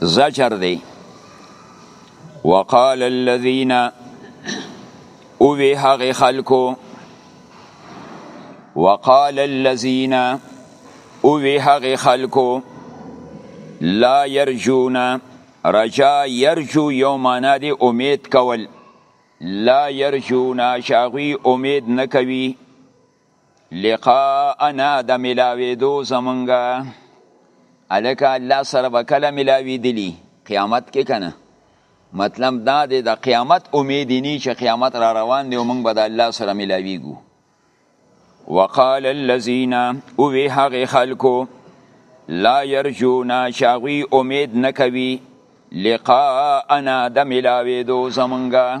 زجر دی وقال الذين او وی هغه خلکو وقال الذين او وی هغه خلکو لا يرجون رجا يرجو يومانا دی امید کول لا يرجون شاغوی امید نکوي لقاءنا د ملاویدو زمونږه الکه الله سره به کله ملاویدلی قیامت کې کنه مطلب دا دی د قیامت امید نی چې قیامت را روان دی او مونږ به د الله سره ملاویږو وقال الذين او هغه خلکو لا يرجونا شاغوی امید نکوي لقاءنا د ملاویدو زمونږه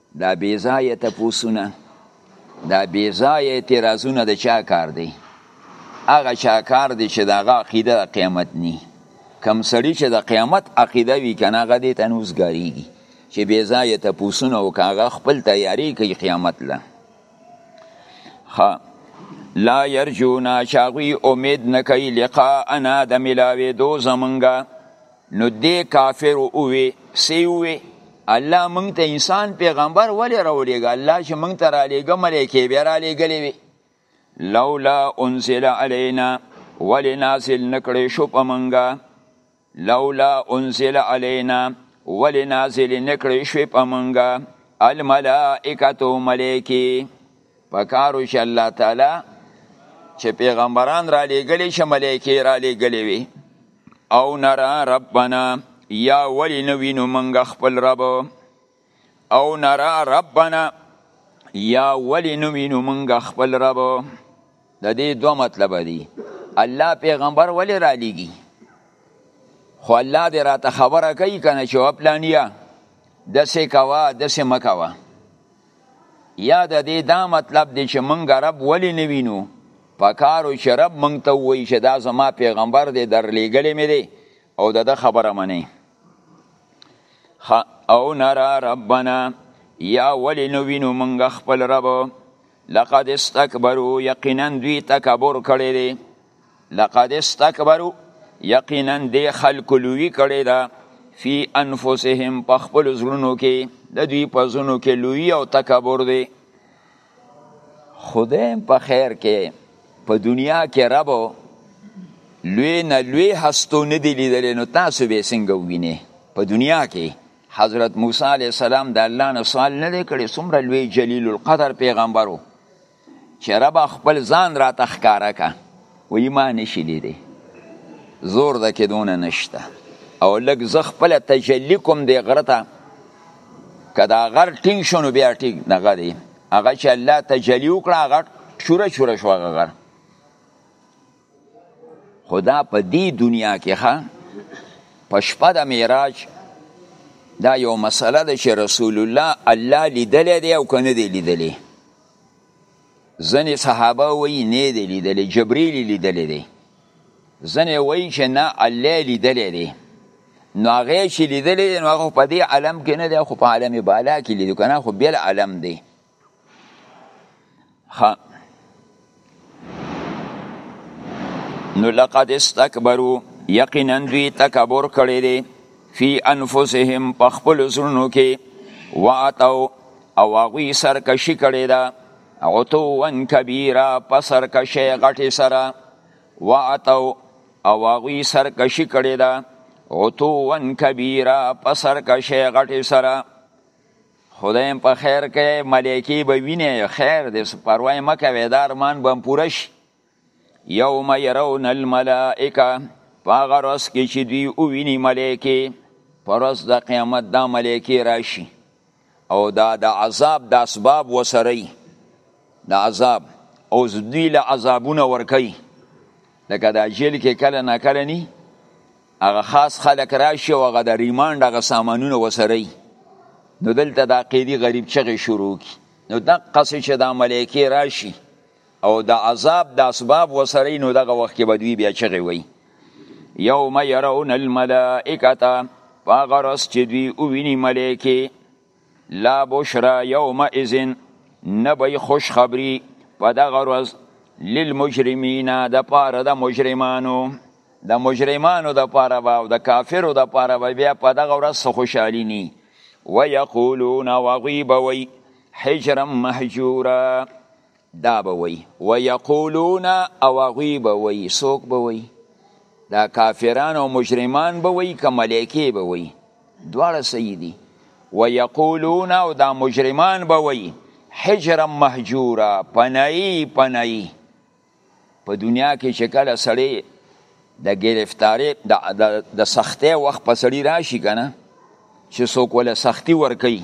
دا بیزای تپوسونه دا بیزای اعتراضونه د چا کار دی هغه چا کار دی چې د هغه عقیده د قیامت نی کم سړی چې د قیامت عقیده وي کنه هغه دې ته نوز ګاریږي چې بیزای تپوسونه او هغه خپل تیاری کوي قیامت له ها لا يرجونا چاغوی امید نکوي لقاءنا د ملاوي دو زمونږه نو دې کافر ووي سی ووي الله مونږ ته انسان پیغمبر ولې راولېږه الله چې مونږ ته رالیږه ملایکې بیا رالیږلې وي لولا انزل علینا ولې نازل نکړې شو په مونږه لولا انزل علینا ولې نازل نکړې شو په مونږه الملائکه ملایکې پکارو چې الله تعالی چې پیغمبران را لېږلی چې ملایکې را لېږلی وي او نرا ربنا یا ولی نوینو منګ خپل رب او نرا ربنا یا ولی نوینو منګ خپل رب د دې دوه مطلب دي الله پیغمبر ولی را لېږي خو الله دې راته خبره کوي کنه چې وپلانیا د سې کوا د سې مکوا یا د دې دا مطلب دی چې مونږ رب ولې نه وینو په کارو چې رب مونږ ته وایي چې دا زما پیغمبر دی درلیږلی مې دی او د ده خبره منئ او نرا ربنا یا ولې نه وینو مونږ خپل رب لقد استکبرو یقینا دوی تکبر کړی دی لقد استكبروا یقینا دې خلکو لوی کړی ده فی انفسهم په خپل زړونو کې د دوی په زونو کې لوی او تکبر دی خدای په خیر کې په دنیا کې رب لوی نه لوی هستو نه دی لیدل نو تاسو به څنګه وینئ په دنیا کې حضرت موسی علی السلام د الله نه سوال نه کړي څومره لوی جلیل القدر پیغمبرو چې رب خپل ځان را تخکاره کا وی ما نشي لیدي زور د کې دونه نشته او لږ زه خپل تجلی کوم دی غره ته که دا غر ټینګ شو نو بیا ټینګ دغه دی هغه چې الله تجلی وکړه هغه چوره چوره شو هغه غر خدا په دې دنیا کې ښه په شپه د معراج دا یو مسله ده چې رسول الله الله لیدلی دی او که نه دی لیدلی ځنې صحابه وی نه دی لیدلی جبریل لیدلی دی ځنې وی چې نه الله لیدلی دی نو هغه چې لیدلی دی نو هغه په دې عالم کې نه دی خو په عالم بالا کې لیدو کنه خو بل عالم دی ها نو لقد استكبروا یقینا دوی تکبر کړی دی فی انفسهم په خپل زړونو کې واتو او هغوی سرکشي کړې ده عتوا کبیره په سرکشۍ غټې سره واتو او هغوی سرکشي کړې ده عتوا کبیره په سرکشۍ غټې سره خدای هم په خیر کوي ملایکی به ویني خیر دې پروا مه کوي دا ارمان به هم پوره شي یوم یرون الملائکه په هغه ورځ کې چې دوی وویني ملایکې په ورځ د قیامت دا ملایکې راشي او دا د عذاب د اسباب وسره د عذاب او دوی له عذابونه ورکوي لکه دا جیل کې کله نه کله نی هغه خاص خلک راشي او هغه د ریماند هغه سامانونه وسره نو دلته دا قیدی غریب چغې شروع کی نو دقه څه چې دا ملایکې راشي او د عذاب د اسباب وسره نو دغه وخت کې بدوی بیا چغې وي یوم یرون الملائکه فغرس چې دوی اوویني ملایکې لا بشرا یومئذ نه به خوش خبری په دغه ورځ للمجرمین د پاره د مجرمانو د مجرمانو د پاره به او د کافرو د پاره به بیا په دغه ورځ څه خوشحالي ني ويقولون وغيبوي حجرا مهجورا دا به وی ويقولون او هغوی به وی څوک به وی دا کافران او مجرمان به وی که ملایکې به وی دواړه صحیح دي ويقولون او دا مجرمان به وی حجرا محجورا پنای پنای په دنیا کې چې کله سړی د گرفتاری د, د, د سختې وخت په سړی راشي کنه چې څوک ولا سختی ور کوي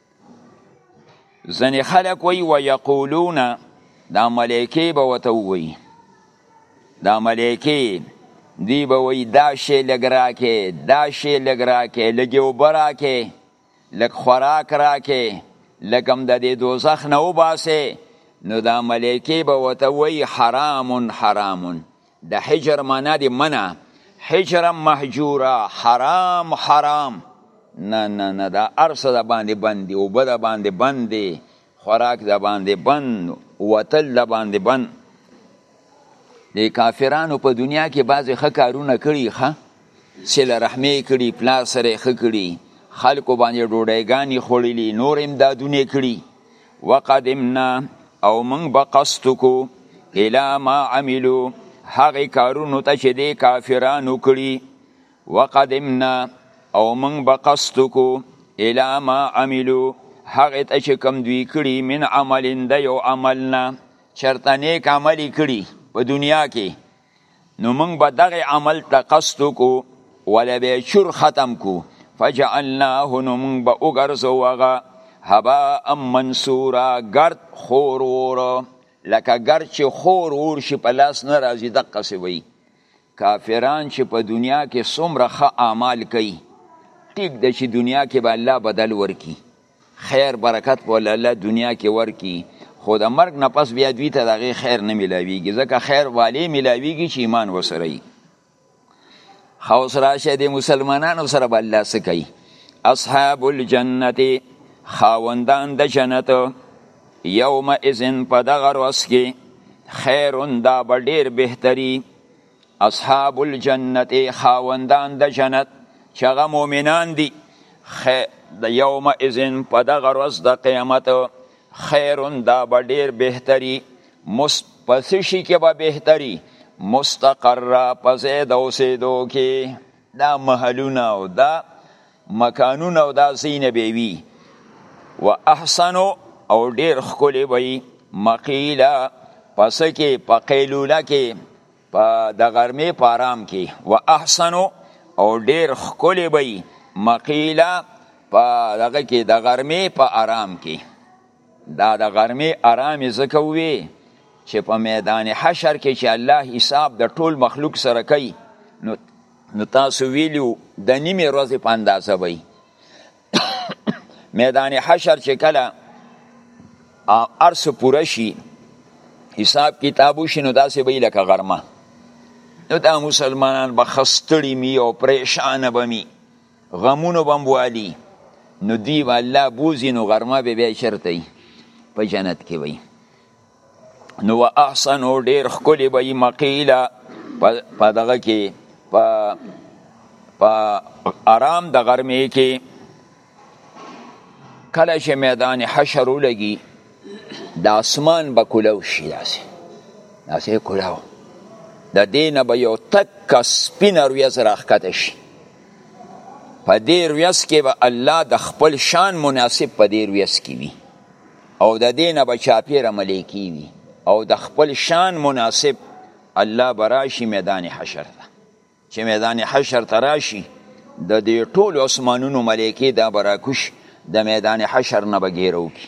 ځنې خلک وایي ویقولون دا ملایکې به ورته ووایي دا ملایکې دی به وایي دا شی لږ راکې دا شی لږ راکې لږې اوبه راکې لږ خوراک راکې لږ هم د دې دوزخ نه وباسې نو دا ملایکې به ورته وایي حرامون حرامون د حجر معنا دی منع حجر محجورا حرام حرام نه نه نه دا ارسه د باندې بند دی اوبه د باندې بند دی خوراک د باندې بند وتل د باندې بند د کافرانو په دنیا کې بعضې ښه کارونه کړي ښه صله رحمې کړي پلار سره یې ښه کړي خلکو باندې ډوډیګانې خوړلي نور امدادونه یې کړي وقدمنا او موږ به قصد کو الی ما عملو هغه کارونو ته چې دی کافرانو کړي وقدمنا او موږ به قصد کو الی ما عملو هغه ته چې کم دوی کړي من عمل د یو عمل نه چرته نیک عمل کړي په دنیا کې نو موږ به دغه عمل ته قصد کو ول به چور ختم کو فجعلناه نو موږ به وګرځو هغه هبا ام منصورا ګرد خور ور لکه ګرد چې خور ور شي په لاس نه راځي دقه سی وي کافران چې په دنیا کې څومره ښه اعمال کوي ټیک د چې دنیا کې به الله بدل ورکي خیر برکت په الله دنیا کې ورکی خو د مرګ نه پس بیا دوی ته دغه خیر نه ملاویږي ځکه خیر والی ملاویږي چې ایمان وسره وي خو سره شه د مسلمانانو سره به الله څه کوي اصحاب الجنت خاوندان د جنت یوم اذن په دغه ورځ کې خیرون دا به ډېر بهتري اصحاب الجنت خاوندان د جنت چې هغه مؤمنان دي د یوم اذن په دغه ورځ د قیامت خیرون دا به ډیر بهتري پسشي کې به بهتري مستقر په ځای د اوسېدو کې دا محلونه او دا مکانونه او دا زینه به وي و احسن او ډیر خکلی وي مقیلا پس کې په قیلوله کې په د غرمې په آرام کې و احسن او ډیر خکلی وي مقیلا په دغه کې د غرمې په آرام کې دا د غرمې آرامې ځکه وې چې په میدان حشر کې چې الله حساب د ټول مخلوق سره کوي نو نو تاسو ویلو د نیمه ورځې په اندازه وي میدان حشر چې کله ارس پوره شي حساب کتاب وشي نو داسې به لکه غرمه نو دا مسلمانان به خستړي می او پریشان به می غمونو بم والی نو دی با الله بوزی نو غرمه به بیا چرته ای په جنت کې وي نو احسن او ډیر خکلی به ای مقیلا په دغه کې په په آرام د غرمه کې کله چې میدان حشر ولګي د اسمان به کولاو شي داسې داسې کولاو د دینه به یو تک سپین رویز راخکته شي په دې ورځ کې به الله د خپل شان مناسب په دې ورځ کې وي او د دې نه به چاپېره ملایکې وي او د خپل شان مناسب الله به راشي میدان حشر ته چې میدان حشر ته راشي د دې ټولو اسمانونو ملایکې دا به راکوشي د میدان حشر نه به ګیره وکړي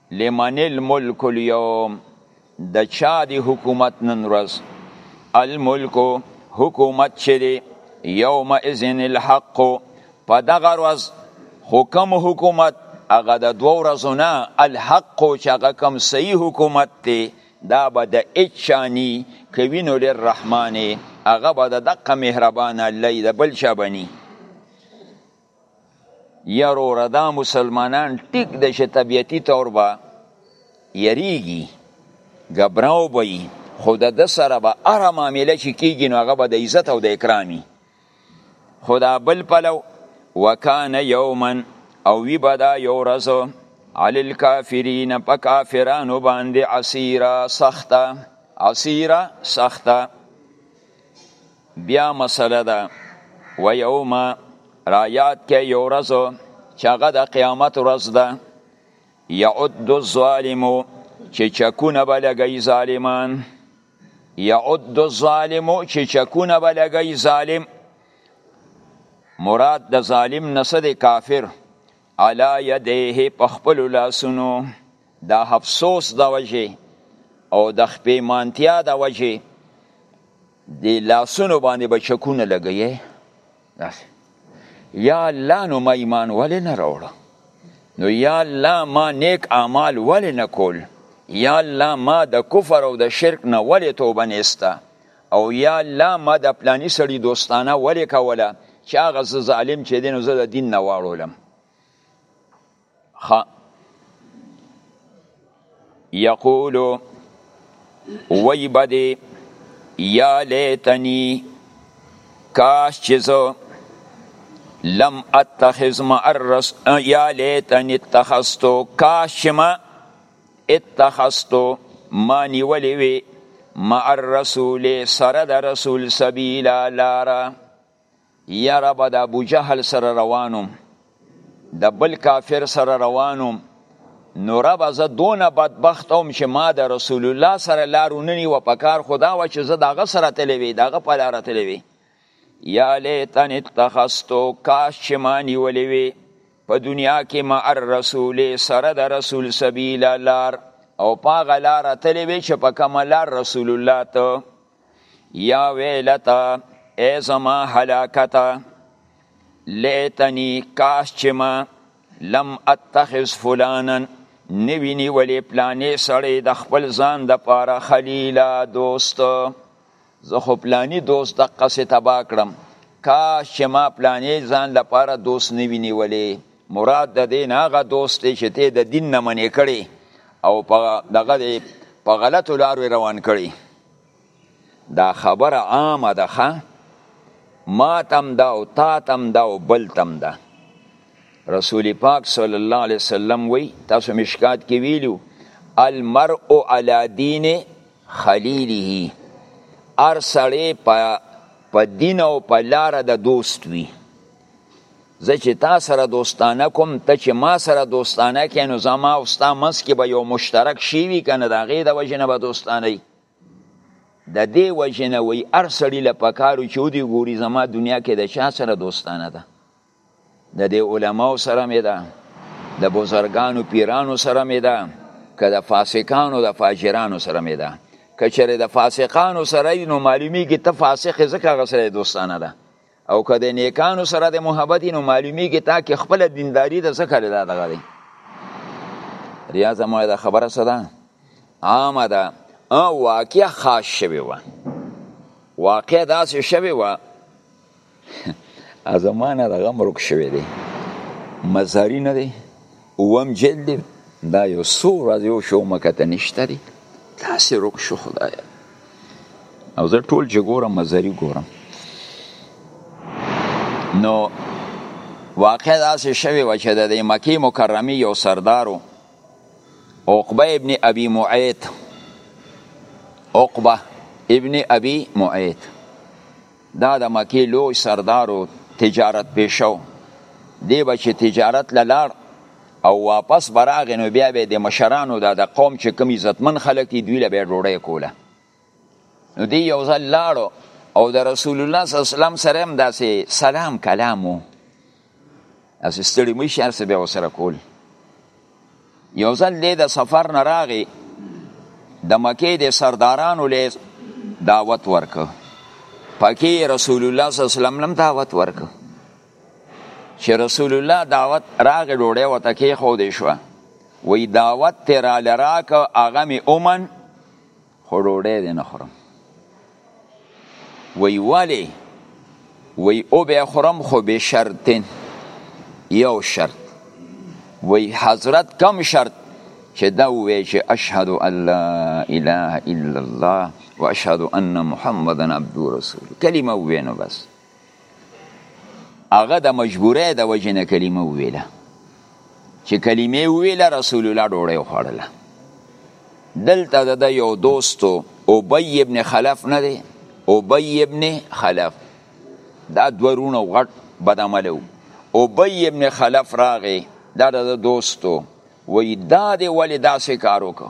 لمن الملک اليوم د چا دی حکومت نن ورځ الملک حکومت چې دی یوم اذن الحق په دغه ورځ حکم حکومت هغه د دوه ورځو نه الحق چې هغه کوم صحیح حکومت دی دا به د اچانی کوي نو للرحمن هغه به د دقه مهربان الله د بل چا بني یروره دا مسلمانان ټیک د چې طبیعتي طور به یریږي ګبراو به یي خو د ده سره به هره معامله چې کیږي نو هغه به د عزت او د اکرامي خو دا بل پلو وکان یوما او وی به دا یو ورځ علی الکافرین په کافرانو باندې عسیره سخته عسیره سخته بیا مسله ده و یوم را یاد کې یو ورځ چې هغه د قیامت ورځ ده یعد الظالم چې چکونه به لګوي ظالمان یعد الظالم چې چکونه به لګوي ظالم مراد د ظالم نه څه دی کافر علا یدیه په خپلو لاسونو د افسوس د وجې او د خپېمانتیا د وجې د لاسونو باندې به چکونه لګیې داسې یا الله نو ما ایمان ولې نه راوړه نو یا الله ما نیک اعمال ولې نه کول یا الله ما د کفر او د شرک نه ولې توبه نیسته او یا الله ما د پلانی سړی دوستانه ولې کوله چې هغه زه ظالم چې دین زه د دین نه واړولم خ یقول وی بدی یا لیتنی کاش چې زه لم اتخذ ما الرس یا لیتنی اتخذتو کاش ما اتخذتو ما نیولې وي مع الرسول سره د رسول سبیلا لارا یاره به د ابو جهل سره روانم د بل کافر سره روانم نو رب زه دونه بدبخت اوم چې ما د رسول الله سره لارو نه نیوه په کار خدا وه چې زه دغه سره تللی وی دغه په لاره تللی وی یا لیتن اتخذتو کاش چې ما نیولې وي په دنیا کې مع الرسول سره د رسول سبیل لار او پاغه لار تلې وي چې په کومه لار رسول الله ته یا ویلتا ای زما هلاکته لیتنی کاش چې ما لم اتخذ فلانا نوی نیولې پلانې سړی د خپل ځان د پاره خلیلا دوست زه خو پلانی دوست دقه سه تبا کړم کاش چې ما پلانی ځان لپاره دوست نه وینیولې مراد د دین هغه دوست دی چې ته د دین نه منې کړي او په دغه دی په غلطو لارو روان کړي دا خبره عامه ده ښه ما تم ده او تا تم ده او بل تم ده رسول پاک صلی الله علیه وسلم وی تاسو مشکات کې ویلو المرء علی دین خلیله هر سړی په په دین او په لار د دوست وي زه چې تا سره دوستانه کوم ته چې ما سره دوستانه کې نو زما او ستا منځ کې به یو مشترک شی وي که نه د هغې د وجې نه به دوستانه وي د دې وجې نه وایي هر سړي له پکارو چې ودې ګوري زما دنیا کې د چا سره دوستانه ده د دې علماو سره مې ده د بزرګانو پیرانو سره مې ده که د فاسقانو د فاجرانو سره مې ده که چېرې د فاسقانو سره یې نو معلومیږي ته فاسق یې ځکه هغه سره دوستانه ده او که د نیکانو سره د محبت نو معلومیږي تا کې خپله دینداري ده ځکه دا دغه دی ریا زما د خبره څه ده عامه ده واقع خاص شوی وه واقع داسې شوی وه ازمانه دغه مرک شوی دی مزاری نه دی اوم جلد دی دا یو سو راځي او شو مکه ته نشته دی تاسو رک شو خدای او زه ټول چې ګورم مزاری ګورم نو واقع داسې شوی و چې د مکې مکرمې یو سردارو عقبه ابن ابي معيط عقبه ابن ابي معيط دا د مکې لوی سردار و تجارت پیشه و. دی به چې تجارت له لاړ او واپس به راغی نو بیا به د مشرانو دا د قوم چې کوم عزتمن خلک دي دوی له به یې ډوډۍ کوله نو دی یو ځل لاړو او د رسول الله صلی الله علیه وسلم سره هم داسې سلام کلام و اسې ستړي مې شي ارسه بیا وسره کول یو ځل دې د سفر نه راغی د مکې د سردارانو له دعوت ورکو پکې رسول الله صلی الله علیه وسلم لم دعوت ورکو چې رسول الله دعوت راغی ډوړې وته کې خو دې شو وی دعوت تر لراک هغه می اومن خو ډوډۍ دې نه خورم وی ولی وی او به خورم خو به شرط یو شرط وی حضرت کم شرط چې دا وی چې اشهد ان لا اله الا الله واشهد ان محمدن عبد رسول کلمه وینو بس هغه د مجبورۍ د وجې نه کلمه وویله چې کلمه وویله رسول الله ډوړی وخوړله دلته د یو دوستو ابی ابن خلف نه دی ابی ابن خلف دا دوه رونه غټ بدعمله وو ابی ابن خلف راغی دا د دوستو وی دا دی ولې داسې کار وکړو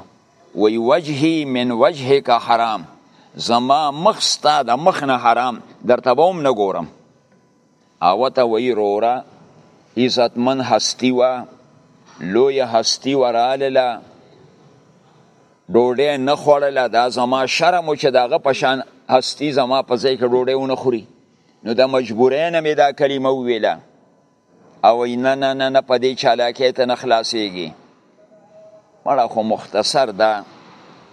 وی وجهی من وجهک حرام زما مخ ستا د مخ نه حرام درته به هم نه ګورم هغه ته وی روره عزتمن هستی وه لوی هستی وراله ډوډۍ نه خوړله دا زما شرم و چې دغه په شان هستی زما په ځای کې ډوډۍ ونه خوري نو د مجبورۍ نه مې دا کلمه وویله او نه نه نه نه په دې چالاکۍ ته نه خلاصېږي مړه خو مختصر ده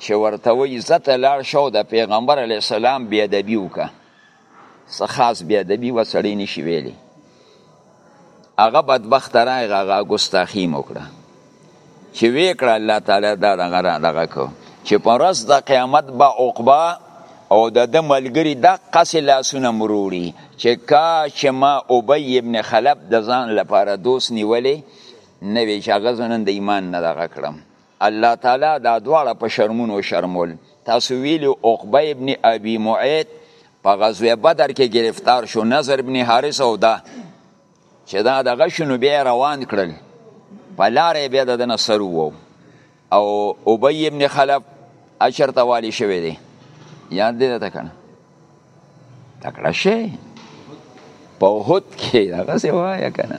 چې ورته وایي زه ته لاړ شه او د پیغمبر علیه السلام بې ادبي وکړه څه خاص بې ادبي به سړی نشي ویلی هغه بدبخته راغی هغه ګستاخي یې وکړه چې وی کړه الله تعالی دا دغه را دغه کو چې پر ورځ د قیامت با عقبا او د د ملګری د قصې لاسونه مروړي چې کا چې ما ابی ابن خلب د ځان لپاره دوست نیولې نه وی چې هغه زنن د ایمان نه دغه کړم الله تعالی دا دواړه په شرمونو شرمول تاسو ویلو عقبه ابن ابي معيط په غزوه بدر کې گرفتار شو نظر ابن حارث او دا چې دا دغه شو نو بیا روان کړل په لاره بیا د دنه سر وو او ابی ابن خلف اشر ته والی شوی دی یاد دی ته کنه تکړه شي په هوت کې هغه څه وایې کنه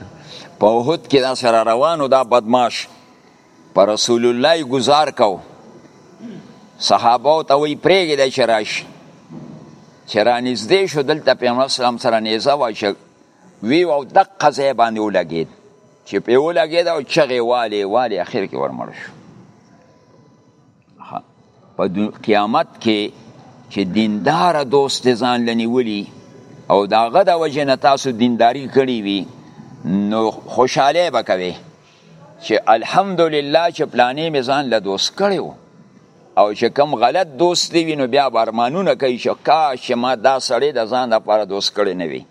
په هوت کې دا سره روانو دا بدمعاش پر رسول الله گزار کو صحابه ته وی پرېګې د شراش چرانیز دې شو دلته پیغمبر اسلام سره نيزه واشه وی او دقه ځای باندې ولګید چې په ولګید او چغې والي والي اخر کې ورمړ شو په قیامت کې چې دیندار دوست ځان لنیولی او داغه د وجه نه تاسو دینداری کړی وي نو خوشاله به کوي چې الحمدلله چې پلانې مې ځان له دوست کړی وو او چې کم غلط دوست دی وینو بیا برمانونه کوي چې کاش ما دا سړی د ځان لپاره دوست کړی نه وي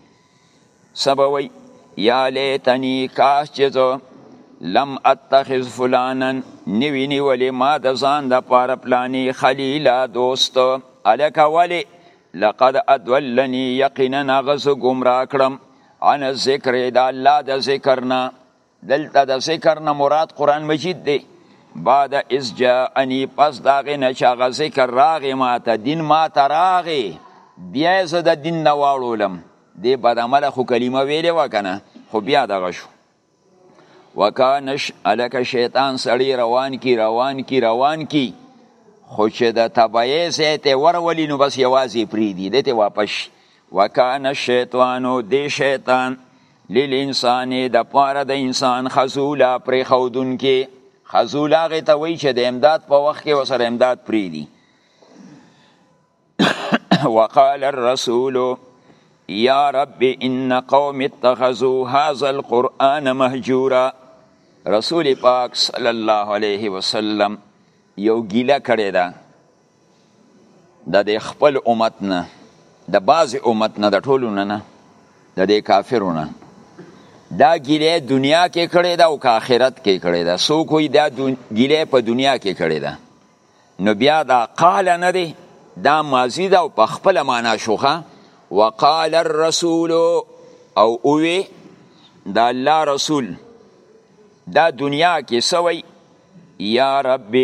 سبوي یا لیتنی کاش چې زه لم اتخذ فلانا نوی نیولی ما د ځان د پاره پلانی خلیلا دوست الکه ولی لقد ادولنی یقینا غزه گمراه کړم عن ذکر د الله د ذکر نه دلته د ذکر نه مراد قران مجید دی بعد از جاءنی پس داغه نه چې هغه ذکر راغې ماته دین ماته راغې بیا زه د دین نه واړولم دې بد عمله خو کلمه ویلې وکنه خو بیا دغه شو وکانش الک شیطان سړی روان کی روان کی روان کی خو چې د تبعې سیته ورولې نو بس یوازې پریدي دته واپس وکانه شیطانو دې شیطان للانسان د پاره د انسان خزولا پر خودون کې خزولا غي ته وی چې د امداد په وخت کې وسره امداد پری دي وقال الرسول یا رب ان قوم اتخذوا هذا القرآن مهجورا رسول پاک صلی الله علیه وسلم یو ګیله کړی ده د دې خپل امت نه د بعضې امت نه د ټولو نه نه د دې کافرو نه دا ګیله دنیا کې کړې ده او که آخرت کې کړې ده څوک وایي دا ګیله په دنیا کې کړې ده نو بیا دا قال نه دی دا ماضي ده او په خپله معنا شوخه وقال الرسول او اوی دا الله رسول دا دنیا کې سوی یا رب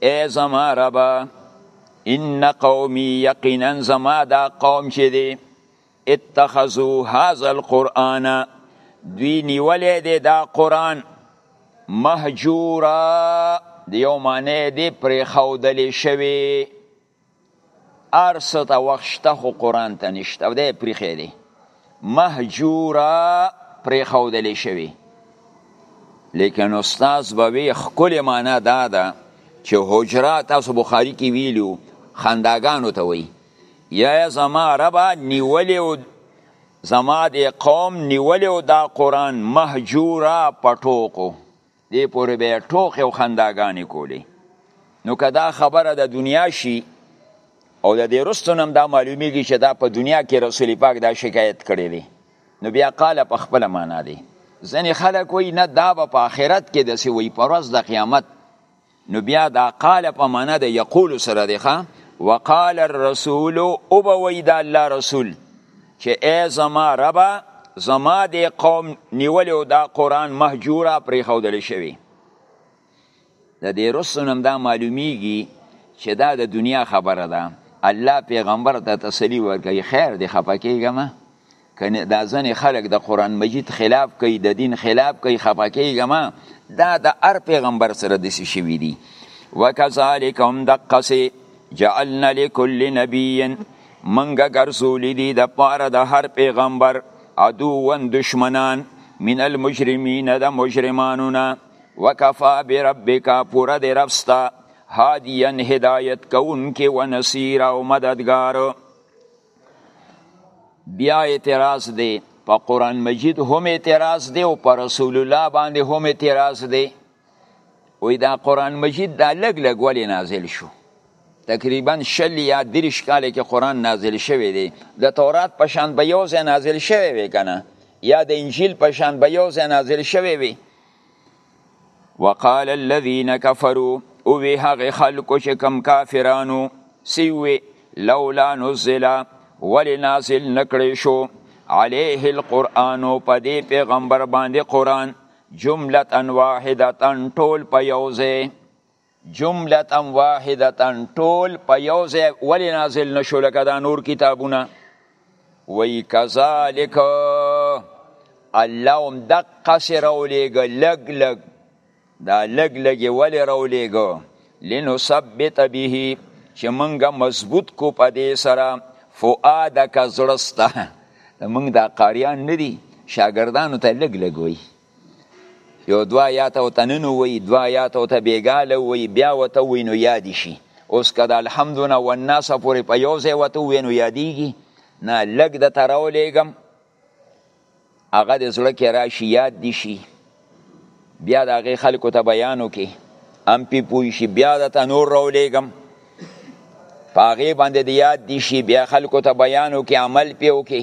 ای زما رب ان قومی یقینا زما دا قوم چې دی اتخذوا هذا القرآن دوی نیولې دی دا قرآن مهجورا د یو معنی دی پرې خودلې شوی ارس ته وخت شته خو قرآن ته نشته او دی پریخی دی محجورا پریخودل شوی لیکن استاز به وی خکل معنا دا ده چې حجرا تاسو بخاری کې ویلو خنداګانو ته وی یا زما ربا نیولی او زما د قوم نیولی او دا قرآن محجورا پټوکو دې پورې به یې ټوقې او خنداګانې کولې نو که دا خبره د دنیا شي او د دې رستو نم دا معلومیږي چې دا په دنیا کې رسول پاک دا شکایت کړی دی نو بیا قال په خپل معنا دی ځنې خلک وایي نه دا به په آخرت کې داسې وایي په ورځ د قیامت نو بیا دا قال په معنا د یقول سره دی ښه وقال الرسول او به وی دا الله رسول چې ای زما ربا زما د قوم نیولې او دا قرآن محجوره پرې ښودل شوی د دې رسونم دا معلومیږي چې دا د دنیا خبره ده الله پیغمبر ته تسلی ورکوي خیر دی خفه کیږه کنه دا ځنې خلک د قران مجید خلاف کوي د دین خلاف کوي خفه کیږه ما دا د هر پیغمبر سره د څه شوي دي وکذالک هم دقسې جعلنا لكل نبي منګه ګرځولې دي د پاره د هر پیغمبر عدو ون دشمنان من المجرمین د مجرمانو نه وکفا بربک پورا د ربستا هادیان هدایت کون کې ونصیر او مددگار بیا اعتراض دی په قران مجید هم اعتراض دی او په رسول الله باندې هم اعتراض دی وې دا قران مجید دا لګ لګ ولې نازل شو تقریبا شل یا دریش کال کې قران نازل شوی دی د تورات په شان به یو ځای نازل شوی وي کنه یا د انجیل په شان به یو ځای نازل شوی وي وقال الذين كفروا او وی هغه خلکو چې کم کافرانو سیوی لولا نزل ولی نازل نکړی شو علیه القرآن په دې پیغمبر باندې قرآن جملتا واحدتا ټول په یو ځای جملتا واحدتا ټول په یو ځای ولی نازل نشو لکه دا نور کتابونه وی کذالک الله هم دقه سي راولېږ لګ لګ دا لګ لګي ولی راولېږ لنثبت به چې مونږه مضبوط کو په دې سره فؤادک زړسته مونږ دا قاریان ندي شاګردانو ته لګ لګ وی یو دوا یا ته ته نن وی دوا یا ته ته بیګاله وی بیا وته وی نو یاد شي اوس کده الحمدونه والناس پورې په یو ځای وته وی نو یادېږي نه لږ د ته راولېږم هغه د زړه کې راشي یاد دي شي بیا د هغې خلکو ته بیان وکړي هم پې پوه شي بیا د ته نور راولېږم په هغې باندې د یاد دي شي بیا خلکو ته بیان وکړي عمل پې وکړي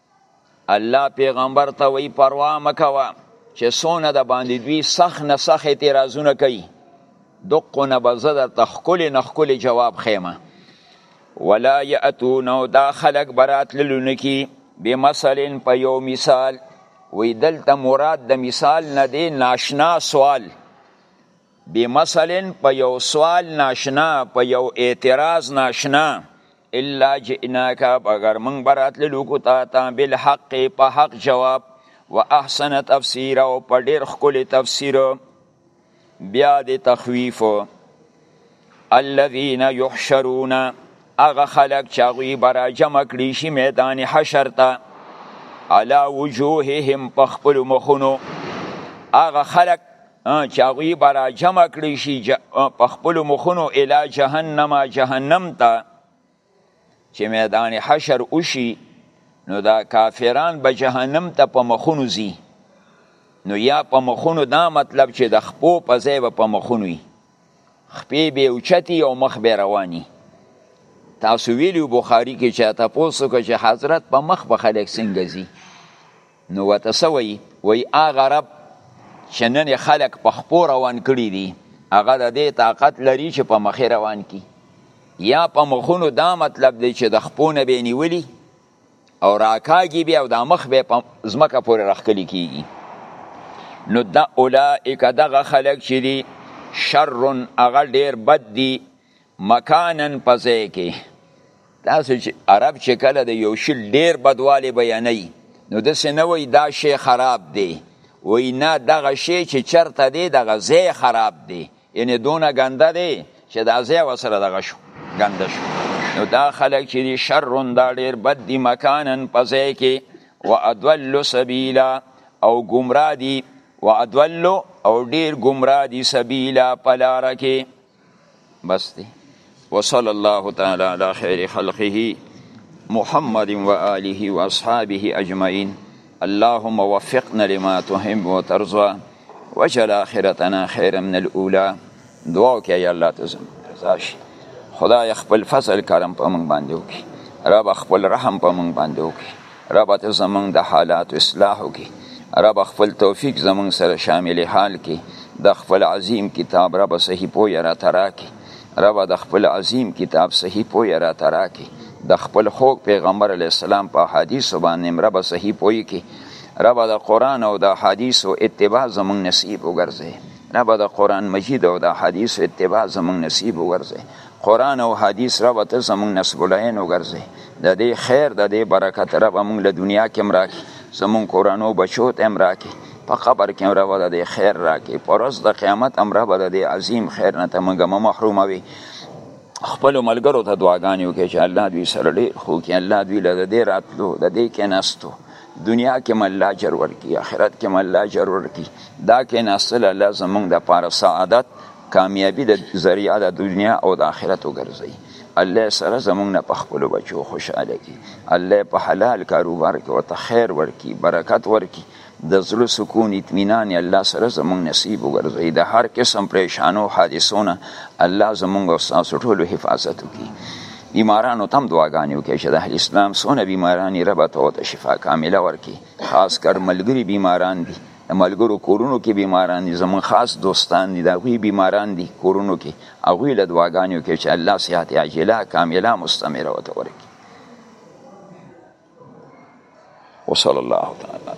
الله پیغمبر ته وی پروا مکوا چې سونه د باندې دوی سخ نه سخ اعتراضونه کوي دقو نه بزه در تخکل نه خکل جواب خیمه ولا یأتونو دا خلق برات للونکی بمثل په یو مثال وی دلته مراد د مثال نه دی ناشنا سوال بمثل په یو سوال ناشنا په یو اعتراض ناشنا الا جئناک بغیر من برات لوکو تا تا بالحق په حق جواب واحسن تفسیر او په ډیر خکل تفسیر بیا د تخویف الذين يحشرون اغه خلق چاغوی برا جمع کړي شي میدان حشر ته علا وجوههم پخپل مخونو اغه خلق چې هغوی به را جمع کړی شي په خپلو مخونو الی جهنم جهنم ته چې میدان حشر وشي نو دا کافران به جهنم ته په مخونو ځي نو یا په مخونو دا مطلب چې د خپو په ځای به په مخونو وي خپې به اوچتي او مخ به رواني تاسو ویلو بخاری کې چې تاسو که چې حضرت په مخ په خلک څنګه ځي نو وته څه وایي وایي هغه رب چې نن یې خلک په خپو روان کړي دي هغه د دې طاقت لري چې په مخې روان کړي یا په مخونو دا مطلب دی چې د خپو نه به یې نیولي او راکاږي بیا او دا مخ به په ځمکه پورې راښکلي کېږي نو دا اولئک دغه خلک چې دي شر هغه ډېر بد دي مکانن په ځای کې تاسو چې عرب چې کله د یو شي ډیر بدوالی بیانوي نو داسې نه وایي دا شی خراب دی وایي نه دغه شی چې چرته دی دغه ځای خراب دی یعنې دونه ګنده دی چې دا ځای ورسره دغه شو ګنده شو نو دا خلک چې دي شرون دا ډیر بد دي مکانن په ځای کې و ادولو سبیلا او ګمراه دي و ادولو او ډیر ګمراه دي سبیلا په لاره کې بس دی وصلی الله تعالی علی خیر خلقه محمد و آله و اصحابه اجمعین اللهم وفقنا لما تحب و ترضا وجل آخرتنا خیر من الاولا دعا وکړه یا الله ته رضا شي خدای خپل فضل کرم په موږ باندې وکړي رب خپل رحم په موږ باندې وکړي رب ته زمونږ د حالات اصلاح وکي رب خپل توفیق زمونږ سره شامل حال کې د خپل عظیم کتاب رب صحیح پوی را تراکي رب د خپل عظیم کتاب صحیح پوی را تراکي د خپل خو پیغمبر علی السلام په حدیث باندې رب صحیح پوی کې رب د قران او د حدیث او اتباع زمونږ نصیب وګرځي رب د قران مجید او د حدیث اتباع زمونږ نصیب وګرځي قرآن او حدیث رب ته زمونږ نصب العین وګرځي د دې خیر د دې برکت رب مونږ له دنیا کې مراکي زمونږ کورانو بچو ته مراکي په قبر کې رب د دې خیر راکي پر ورځ د قیامت امر رب د دې عظیم خیر نه ته مونږ محروم وي خپل ملګرو ته دعاګانې وکړي چې الله دوی سره ډېر خو کې الله دوی له دې راتلو د دې کې نستو دنیا کې مل الله اجر ورکړي آخرت کې مل الله اجر ورکړي دا کې نسل الله زمونږ د پاره سعادت کامیابی د ذریعه د دنیا او د آخرت وګرځي الله سره زمونږ نه په خپل بچو خوشاله کی الله په حلال کاروبار کې وته خیر ورکی برکت ورکی د زړه سکون اطمینان الله سره زمونږ نصیب وګرځي د هر قسم پریشانو حادثونه الله زمونږ او تاسو ټول حفاظت وکړي بیمارانو تم دعاګانې وکړي چې د اهل اسلام سونه بیمارانی رب ته شفا کامله ورکړي خاص کر ملګری بیماران دي د ملګرو کورونو کې بیماران دي زمون خاص دوستان دي دا غوي بیماران دي کورونو کې او غوي له دعاګانو کې چې الله صحت عاجله کامله مستمره وته ورکړي وصلی الله تعالی